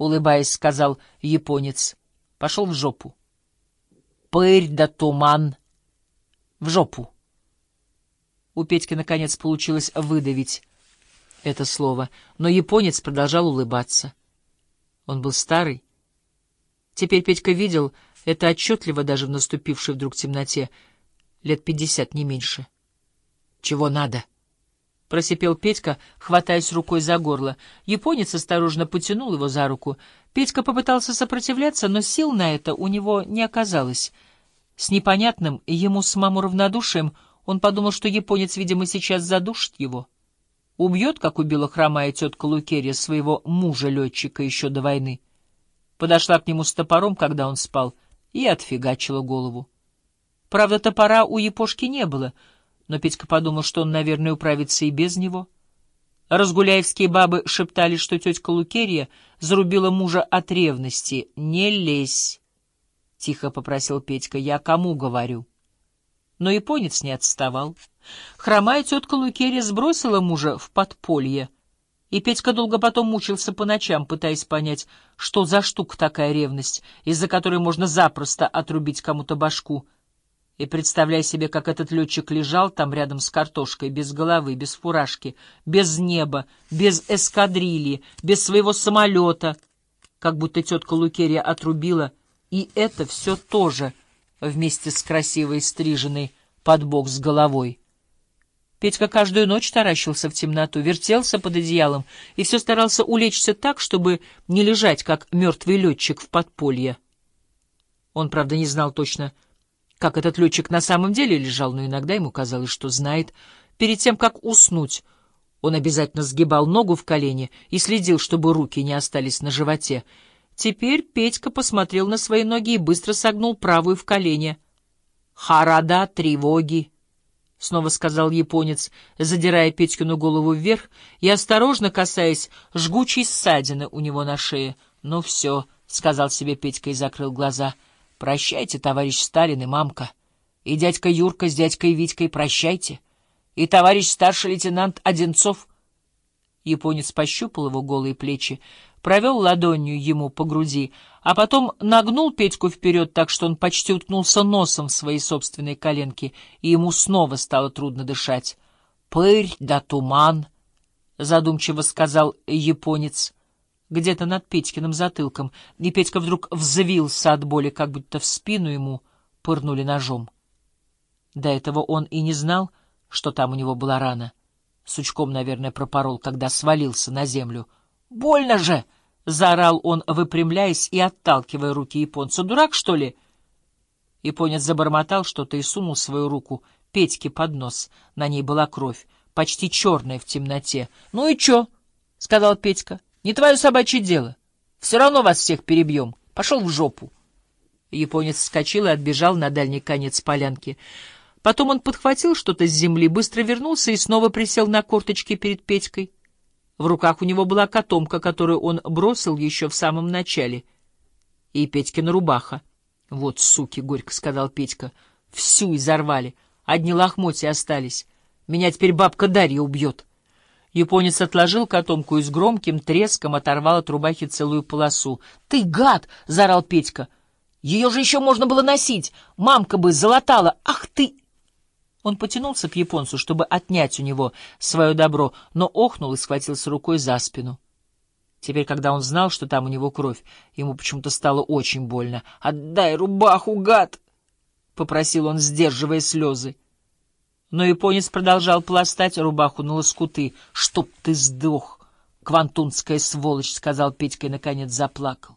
улыбаясь, сказал японец. Пошел в жопу. Пырь да туман. В жопу. У Петьки, наконец, получилось выдавить это слово, но японец продолжал улыбаться. Он был старый. Теперь Петька видел это отчетливо даже в наступившей вдруг темноте, лет пятьдесят, не меньше. — Чего надо? — просипел Петька, хватаясь рукой за горло. Японец осторожно потянул его за руку. Петька попытался сопротивляться, но сил на это у него не оказалось. С непонятным ему самому равнодушием он подумал, что японец, видимо, сейчас задушит его. Убьет, как убила хромая тетка Лукерия своего мужа-летчика еще до войны. Подошла к нему с топором, когда он спал, и отфигачила голову. Правда, топора у Япошки не было, но Петька подумал, что он, наверное, управится и без него. Разгуляевские бабы шептали, что тетка Лукерия зарубила мужа от ревности. «Не лезь!» — тихо попросил Петька. «Я кому говорю?» Но японец не отставал. Хромая тетка Лукерия сбросила мужа в подполье, и Петька долго потом мучился по ночам, пытаясь понять, что за штука такая ревность, из-за которой можно запросто отрубить кому-то башку — и представляя себе, как этот летчик лежал там рядом с картошкой, без головы, без фуражки, без неба, без эскадрильи, без своего самолета, как будто тетка Лукерия отрубила, и это все тоже вместе с красивой стриженной под бок с головой. Петька каждую ночь таращился в темноту, вертелся под одеялом и все старался улечься так, чтобы не лежать, как мертвый летчик в подполье. Он, правда, не знал точно, как этот летчик на самом деле лежал, но иногда ему казалось, что знает. Перед тем, как уснуть, он обязательно сгибал ногу в колени и следил, чтобы руки не остались на животе. Теперь Петька посмотрел на свои ноги и быстро согнул правую в колени. «Харада, тревоги!» — снова сказал японец, задирая Петькину голову вверх и осторожно касаясь жгучей ссадины у него на шее. «Ну все», — сказал себе Петька и закрыл глаза — Прощайте, товарищ Сталин и мамка. И дядька Юрка с дядькой Витькой прощайте. И товарищ старший лейтенант Одинцов. Японец пощупал его голые плечи, провел ладонью ему по груди, а потом нагнул Петьку вперед так, что он почти уткнулся носом в свои собственные коленки, и ему снова стало трудно дышать. «Пырь да туман», — задумчиво сказал японец, — где-то над Петькиным затылком, и Петька вдруг взвился от боли, как будто в спину ему пырнули ножом. До этого он и не знал, что там у него была рана. Сучком, наверное, пропорол, когда свалился на землю. «Больно же!» — заорал он, выпрямляясь и отталкивая руки японца. «Дурак, что ли?» Японец забормотал что-то и сунул свою руку Петьке под нос. На ней была кровь, почти черная в темноте. «Ну и чё?» — сказал Петька. Не твое собачье дело. Все равно вас всех перебьем. Пошел в жопу. Японец вскочил и отбежал на дальний конец полянки. Потом он подхватил что-то с земли, быстро вернулся и снова присел на корточки перед Петькой. В руках у него была котомка, которую он бросил еще в самом начале. И Петькина рубаха. — Вот суки, — горько сказал Петька, — всю изорвали. Одни лохмотья остались. Меня теперь бабка Дарья убьет. — Японец отложил котомку и с громким треском оторвал от рубахи целую полосу. — Ты гад! — заорал Петька. — Ее же еще можно было носить! Мамка бы залатала! Ах ты! Он потянулся к японцу, чтобы отнять у него свое добро, но охнул и схватился рукой за спину. Теперь, когда он знал, что там у него кровь, ему почему-то стало очень больно. «Отдай рубаху, гад!» — попросил он, сдерживая слезы. Но японец продолжал пластать рубаху на лоскуты. — Чтоб ты сдох, квантунская сволочь! — сказал Петька и, наконец, заплакал.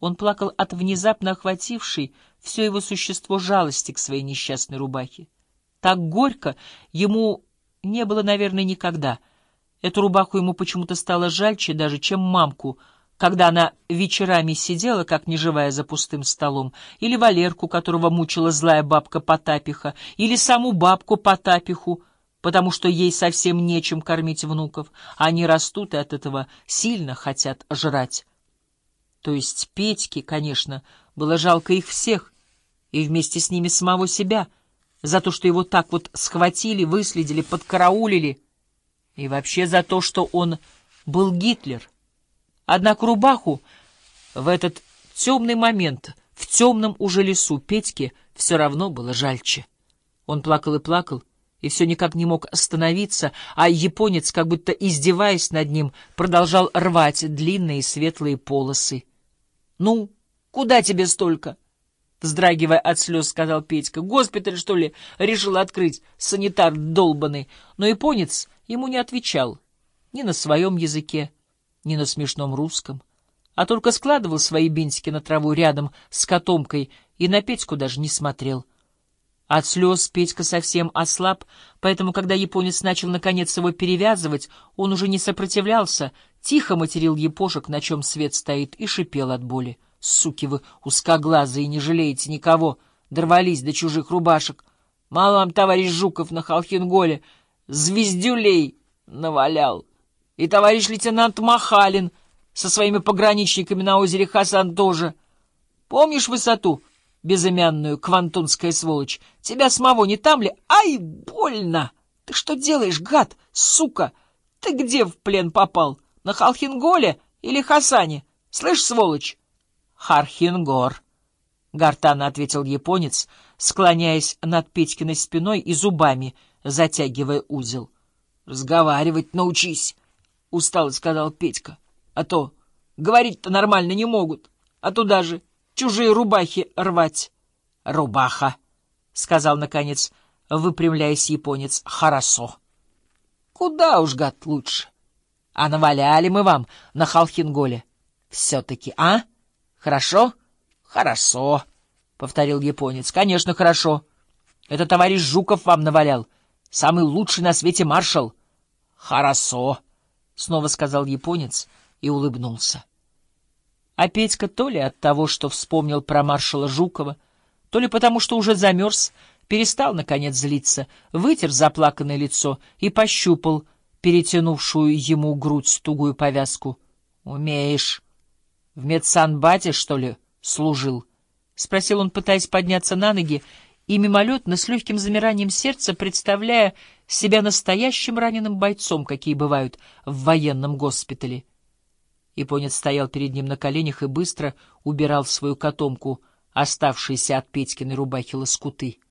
Он плакал от внезапно охватившей все его существо жалости к своей несчастной рубахе. Так горько ему не было, наверное, никогда. Эту рубаху ему почему-то стало жальче даже, чем мамку — когда она вечерами сидела, как неживая за пустым столом, или Валерку, которого мучила злая бабка Потапиха, или саму бабку Потапиху, потому что ей совсем нечем кормить внуков, а они растут и от этого сильно хотят жрать. То есть Петьке, конечно, было жалко их всех, и вместе с ними самого себя, за то, что его так вот схватили, выследили, подкараулили, и вообще за то, что он был Гитлер — Однако рубаху в этот темный момент, в темном уже лесу Петьке все равно было жальче. Он плакал и плакал, и все никак не мог остановиться, а японец, как будто издеваясь над ним, продолжал рвать длинные светлые полосы. — Ну, куда тебе столько? — вздрагивая от слез, сказал Петька. — Госпиталь, что ли, решил открыть, санитар долбанный. Но японец ему не отвечал ни на своем языке, ни на смешном русском, а только складывал свои бинтики на траву рядом с котомкой и на Петьку даже не смотрел. От слез Петька совсем ослаб, поэтому, когда японец начал наконец его перевязывать, он уже не сопротивлялся, тихо материл япошек, на чем свет стоит, и шипел от боли. Суки вы, узкоглазые, не жалеете никого, дорвались до чужих рубашек. Мало вам, товарищ Жуков, на Халхинголе звездюлей навалял. И товарищ лейтенант Махалин со своими пограничниками на озере Хасан тоже. Помнишь высоту безымянную, квантунская сволочь? Тебя самого не там ли? Ай, больно! Ты что делаешь, гад, сука? Ты где в плен попал? На Халхинголе или Хасане? Слышь, сволочь? Хархингор, — гортанно ответил японец, склоняясь над Петькиной спиной и зубами, затягивая узел. — Разговаривать научись, — устало сказал Петька. — А то говорить-то нормально не могут, а то даже чужие рубахи рвать. — Рубаха, — сказал, наконец, выпрямляясь японец, — хорошо. — Куда уж, гад, лучше. А наваляли мы вам на Халхинголе. Все-таки, а? — Хорошо? Хорошо, — повторил японец. Конечно, хорошо. Это товарищ Жуков вам навалял. Самый лучший на свете маршал. Хорошо, — снова сказал японец и улыбнулся. А Петька то ли от того, что вспомнил про маршала Жукова, то ли потому, что уже замерз, перестал, наконец, злиться, вытер заплаканное лицо и пощупал перетянувшую ему грудь тугую повязку. — Умеешь. В медсанбате, что ли, служил? — спросил он, пытаясь подняться на ноги, и мимолетно, с легким замиранием сердца, представляя себя настоящим раненым бойцом, какие бывают в военном госпитале. Японец стоял перед ним на коленях и быстро убирал в свою котомку оставшиеся от Петькиной рубахи лоскуты.